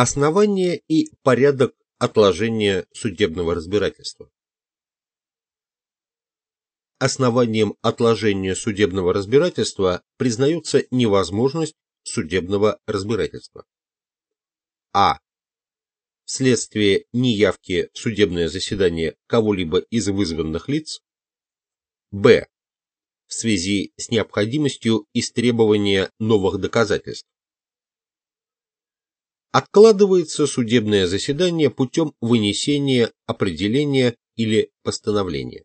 Основание и порядок отложения судебного разбирательства. Основанием отложения судебного разбирательства признается невозможность судебного разбирательства. А. Вследствие неявки в судебное заседание кого-либо из вызванных лиц. Б. В связи с необходимостью истребования новых доказательств. Откладывается судебное заседание путем вынесения определения или постановления.